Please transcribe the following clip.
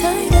tight